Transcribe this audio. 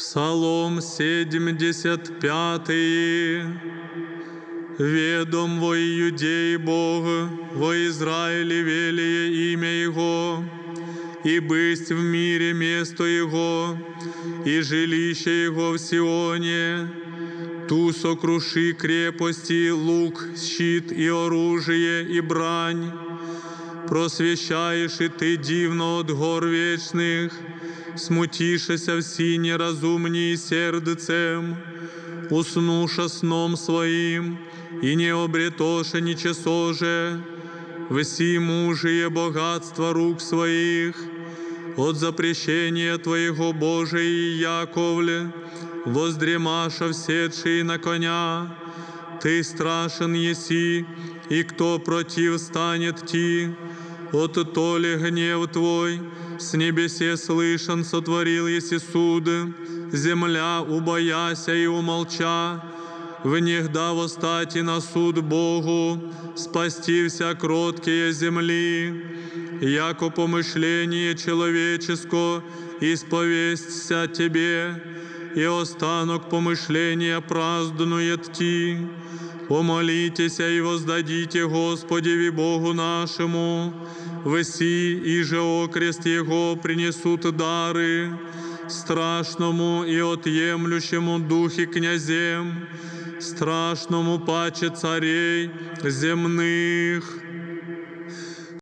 Псалом 75. Ведом во Иудеи Бог, во Израиле велие имя Его, и бысть в мире место Его, и жилище Его в Сионе. Ту сокруши крепости, лук, щит и оружие, и брань. Просвещаєш і ти дивно от гор вечних, смутішеся всі неразумні сердцем, уснуша сном своим, и не обретоше ничего же, все мужие богатства рук своих, от запрещения Твоего Божия Яковле, воздремаша всечий на коня, Ты страшен еси, и кто против станет ти, от то ли гнев Твой, с небесе слышен, сотворил еси суд, земля убояся и умолча, внегда восстати на суд Богу, спасти вся кроткие земли, яко помышление человеческо исповестся Тебе, и останок помышления празднует Ти. Помолитеся и воздадите Господеви Богу нашему, Веси и же окрест Его принесут дары, страшному и отъемлющему духе князем, страшному паче царей земных.